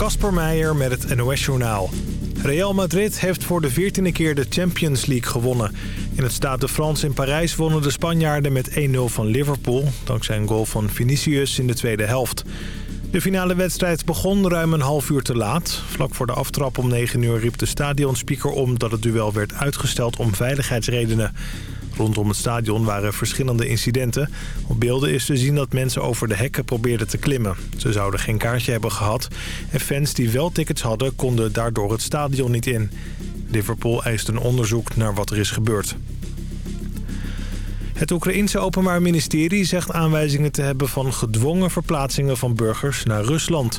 Kasper Meijer met het NOS-journaal. Real Madrid heeft voor de veertiende keer de Champions League gewonnen. In het Stade de France in Parijs wonnen de Spanjaarden met 1-0 van Liverpool... dankzij een goal van Vinicius in de tweede helft. De finale wedstrijd begon ruim een half uur te laat. Vlak voor de aftrap om 9 uur riep de stadionspeaker om... dat het duel werd uitgesteld om veiligheidsredenen. Rondom het stadion waren verschillende incidenten. Op beelden is te zien dat mensen over de hekken probeerden te klimmen. Ze zouden geen kaartje hebben gehad. En fans die wel tickets hadden konden daardoor het stadion niet in. Liverpool eist een onderzoek naar wat er is gebeurd. Het Oekraïense Openbaar Ministerie zegt aanwijzingen te hebben van gedwongen verplaatsingen van burgers naar Rusland.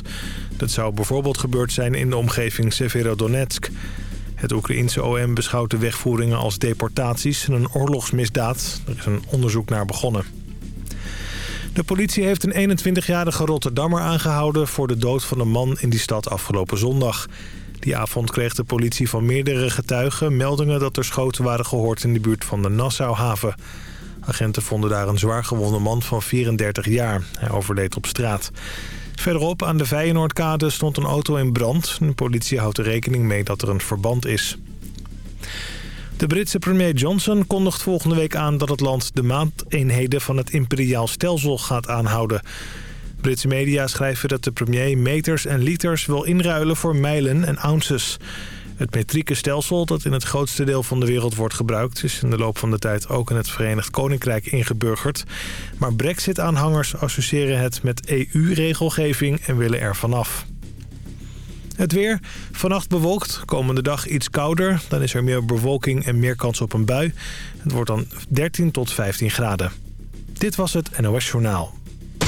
Dat zou bijvoorbeeld gebeurd zijn in de omgeving Severodonetsk. Het Oekraïense OM beschouwt de wegvoeringen als deportaties en een oorlogsmisdaad. Er is een onderzoek naar begonnen. De politie heeft een 21-jarige Rotterdammer aangehouden... voor de dood van een man in die stad afgelopen zondag. Die avond kreeg de politie van meerdere getuigen meldingen... dat er schoten waren gehoord in de buurt van de Nassauhaven. Agenten vonden daar een zwaar gewonde man van 34 jaar. Hij overleed op straat. Verderop aan de Vijenoordkade stond een auto in brand. De politie houdt er rekening mee dat er een verband is. De Britse premier Johnson kondigt volgende week aan dat het land de maandeenheden van het imperiaal stelsel gaat aanhouden. Britse media schrijven dat de premier meters en liters wil inruilen voor mijlen en ounces. Het metrieke stelsel dat in het grootste deel van de wereld wordt gebruikt... is in de loop van de tijd ook in het Verenigd Koninkrijk ingeburgerd. Maar brexit-aanhangers associëren het met EU-regelgeving en willen er vanaf. Het weer. Vannacht bewolkt. Komende dag iets kouder. Dan is er meer bewolking en meer kans op een bui. Het wordt dan 13 tot 15 graden. Dit was het NOS Journaal.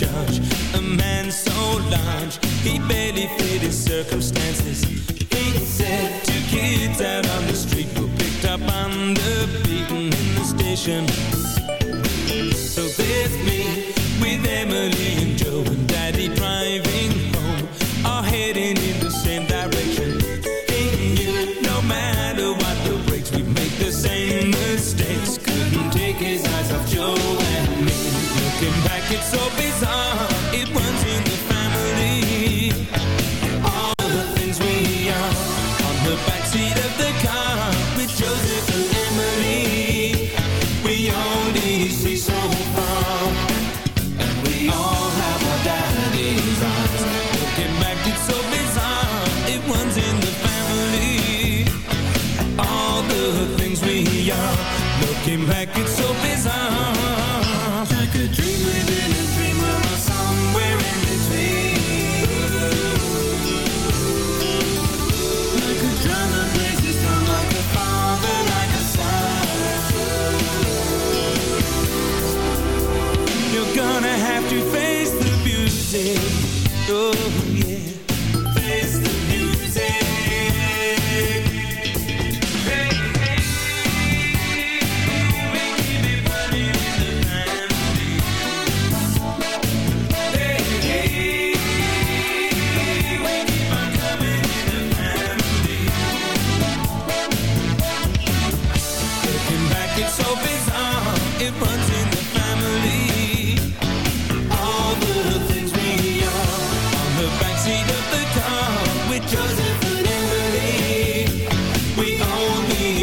judge. A man so large he barely fit his circumstances. He said two kids out on the street were picked up on the beaten in the station.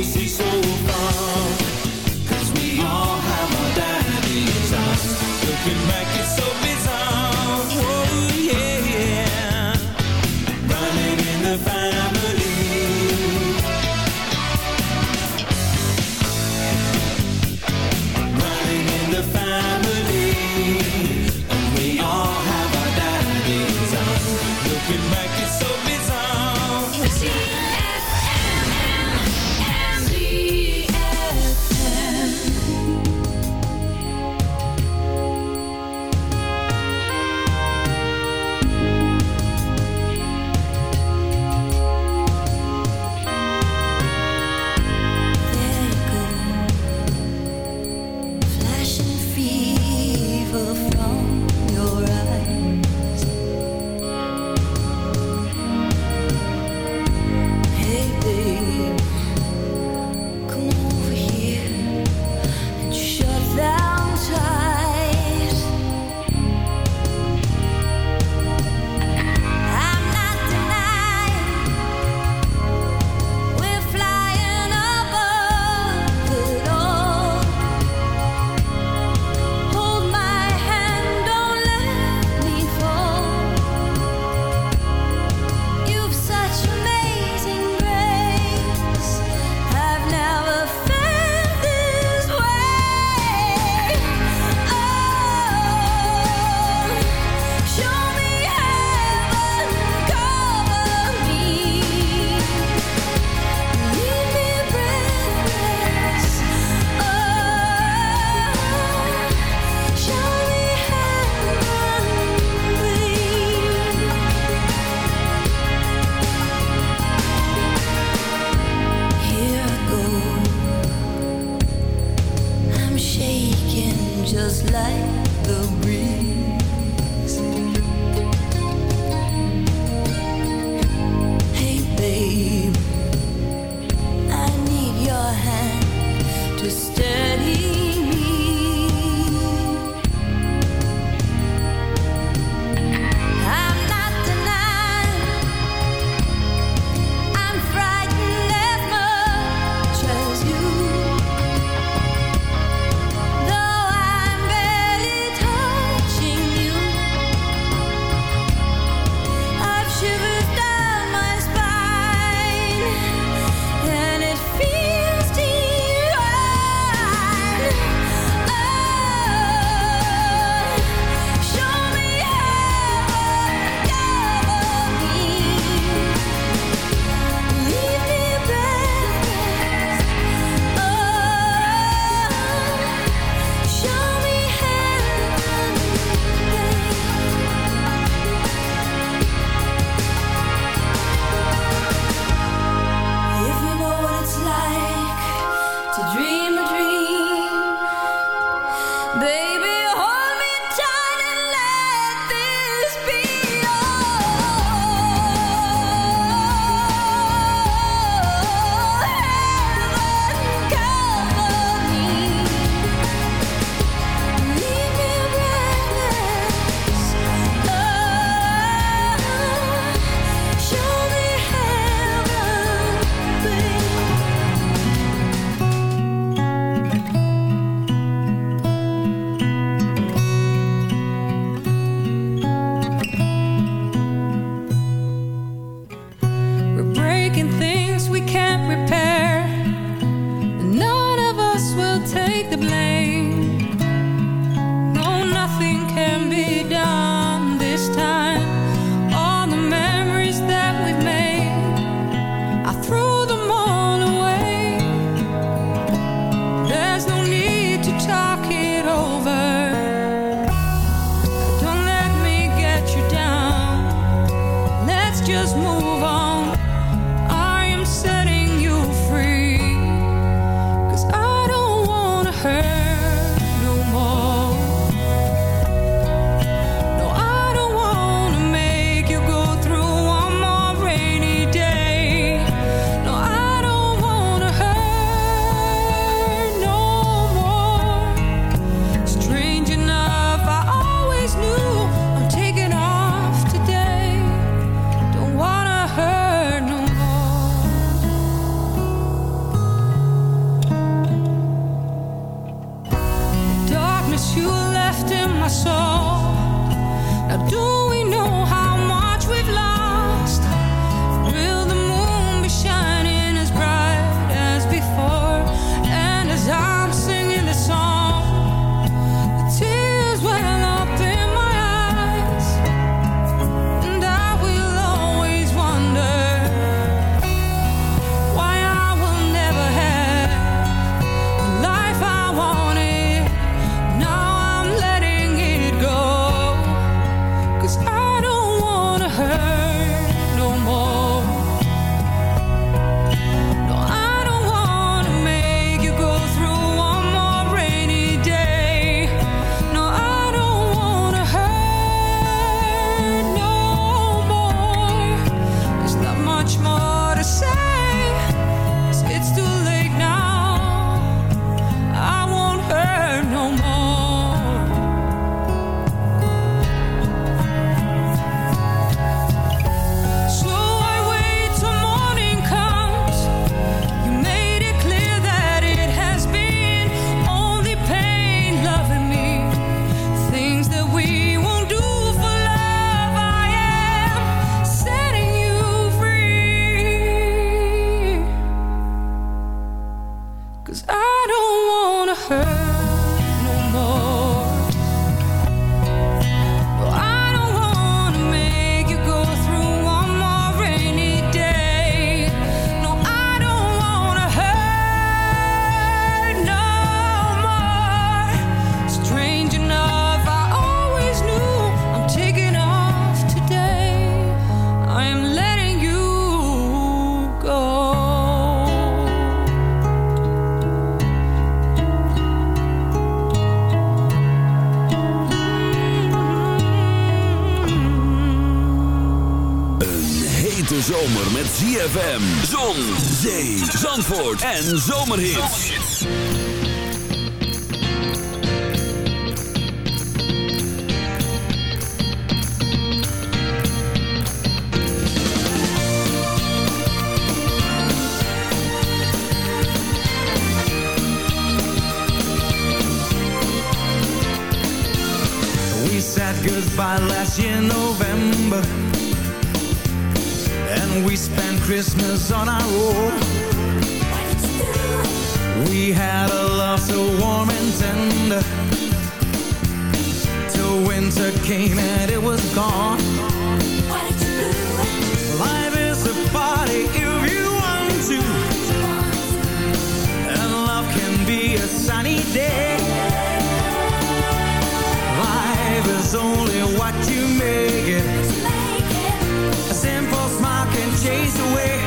see so en zomerhits. We said goodbye last year in November And we spent Christmas on our own we had a love so warm and tender. Till winter came and it was gone? Life is a party if you want to. And love can be a sunny day. Life is only what you make it. A simple smile can chase away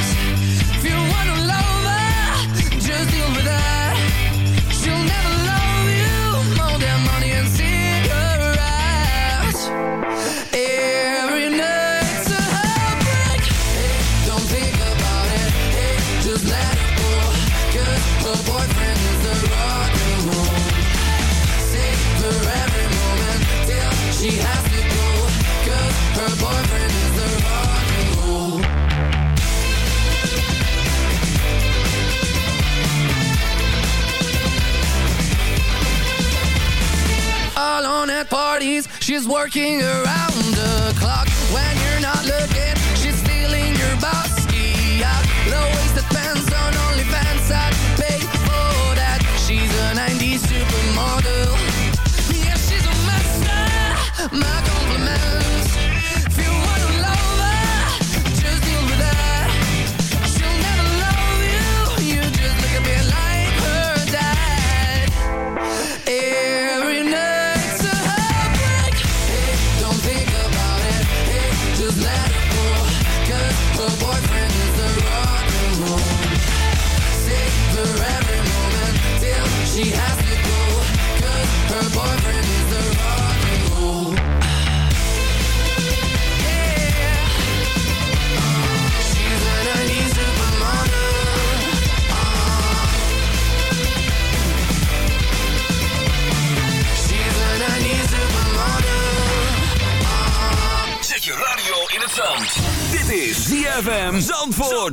Air parties, she's working around us.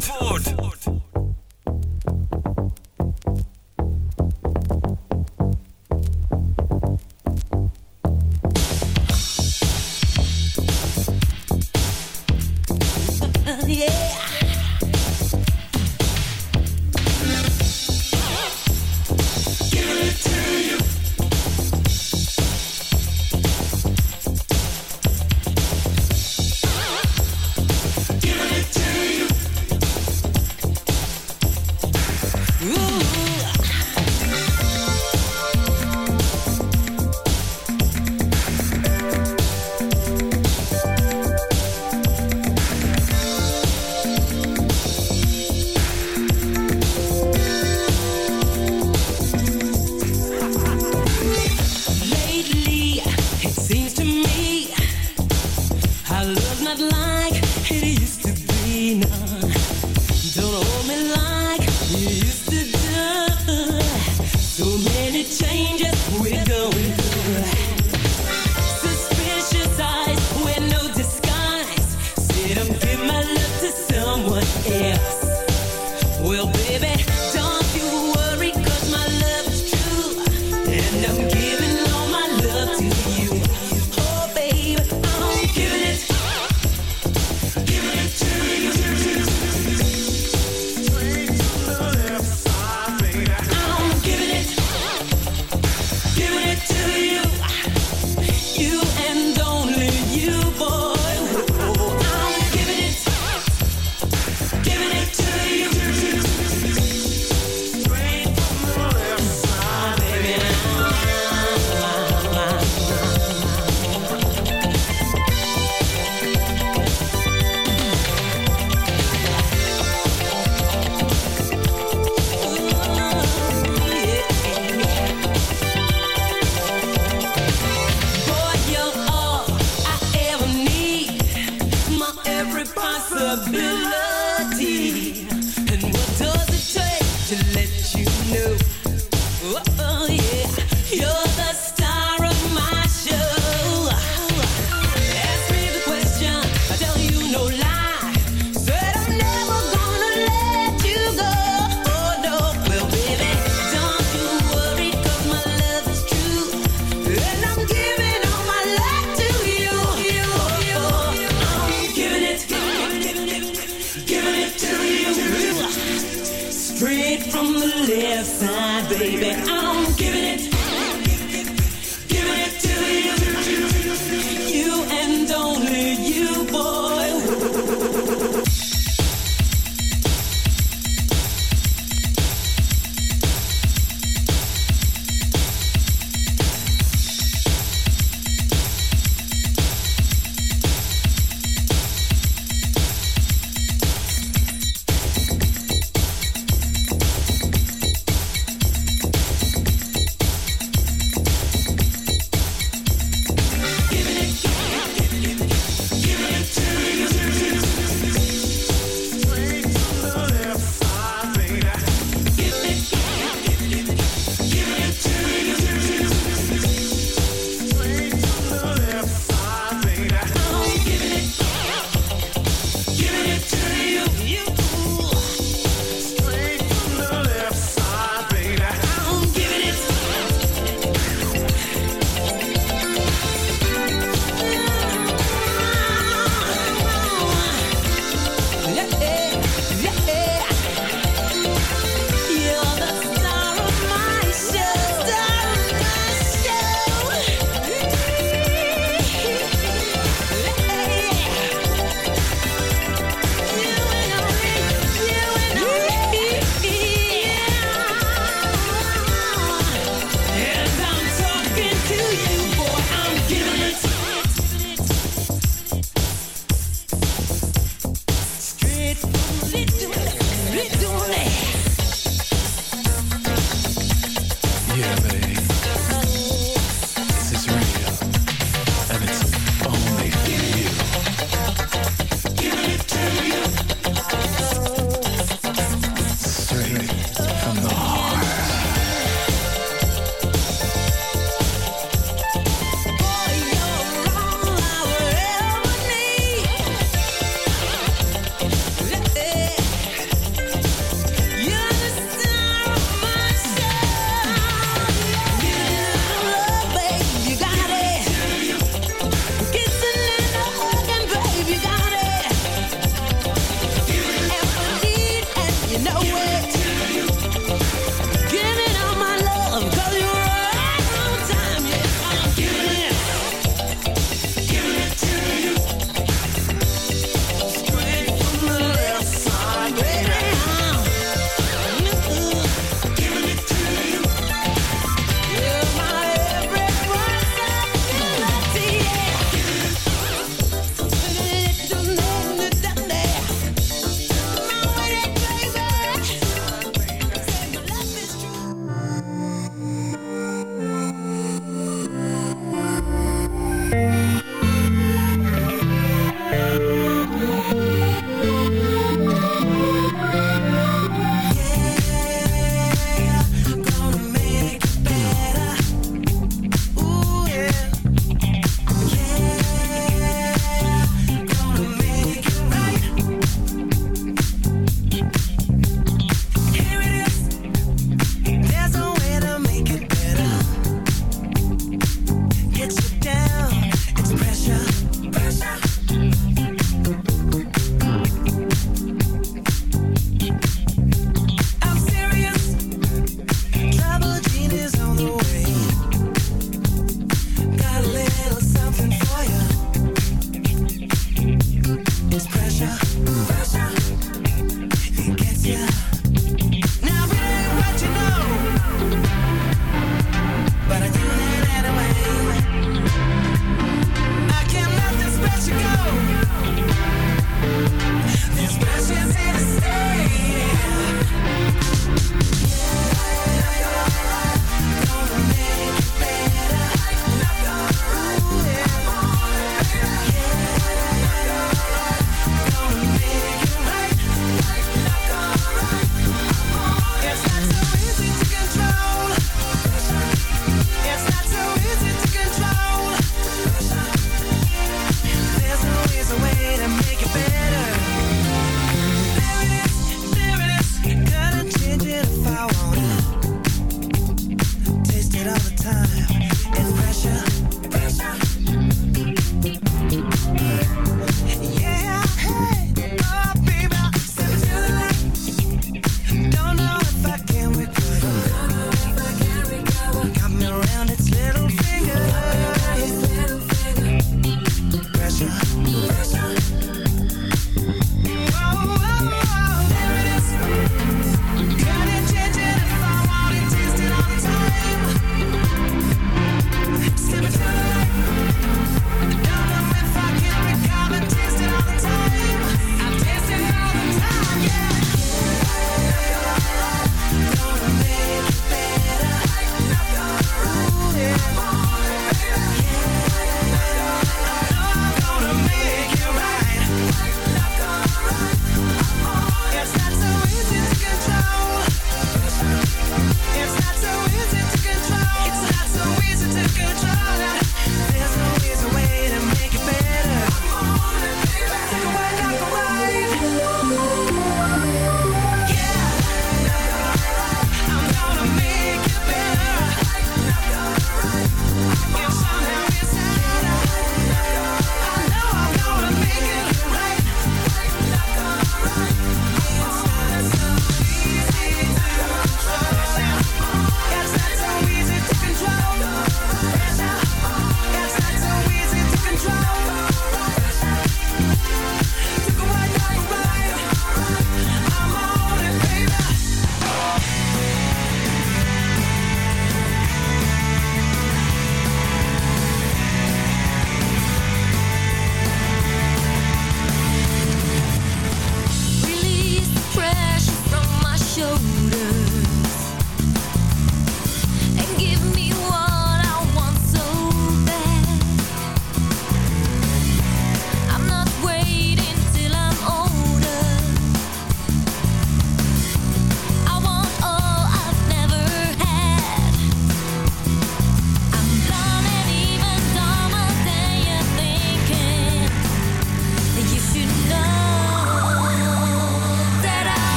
Zandvoort.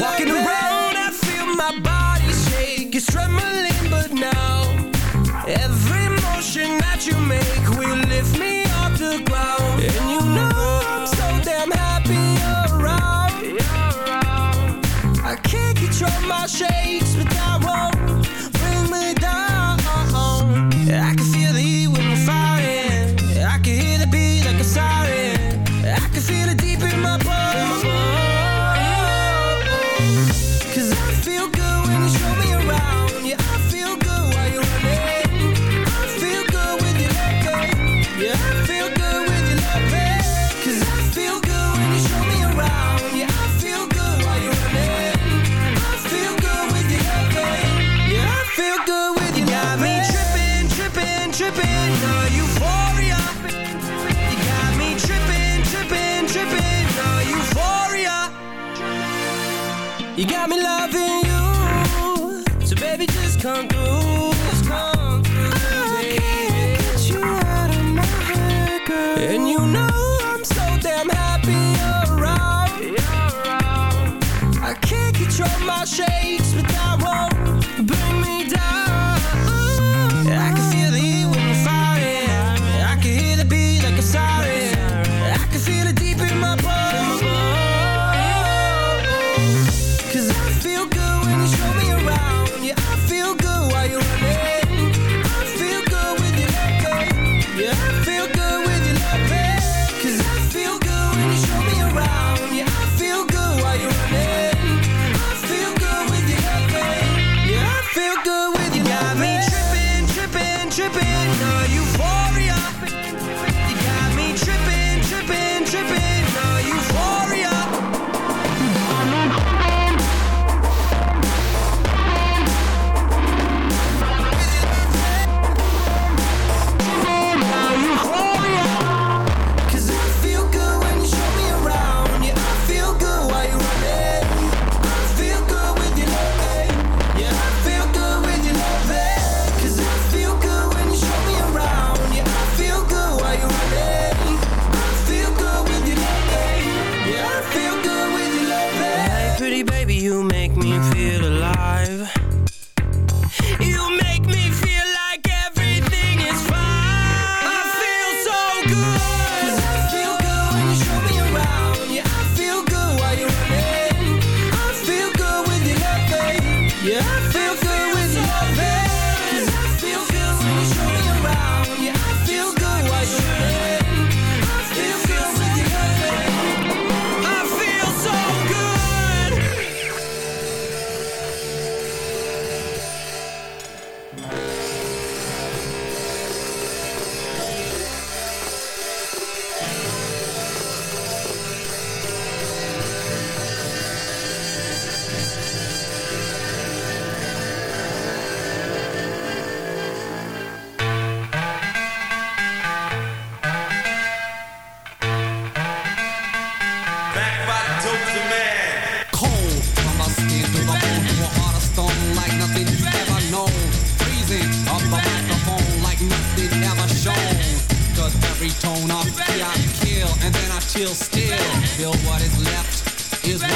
Walking around, I feel my body shake. It's trembling, but now every motion that you make will lift me off the ground. And you know I'm so damn happy around. I can't control my shakes you know you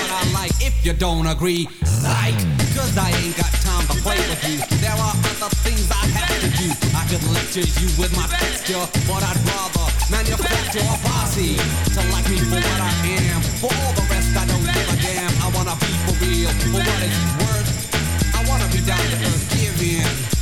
what I like if you don't agree. Psych, cause I ain't got time to play with you. There are other things I have to do. I could lecture you with my texture, but I'd rather manufacture a posse to like me for what I am. For all the rest, I don't give a damn. I wanna be for real, for what it's worth. I wanna be down to earth, give in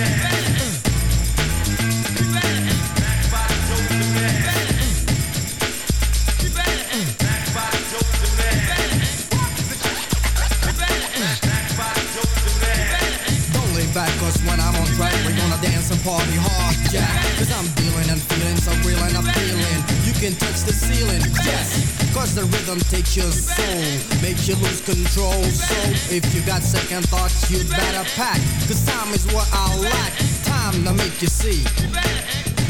and party hard, yeah. Cause I'm dealing and feeling so real and I'm feeling. You can touch the ceiling, yes. Cause the rhythm takes your soul, makes you lose control. So if you got second thoughts, you better pack. Cause time is what I lack. Like. Time to make you see.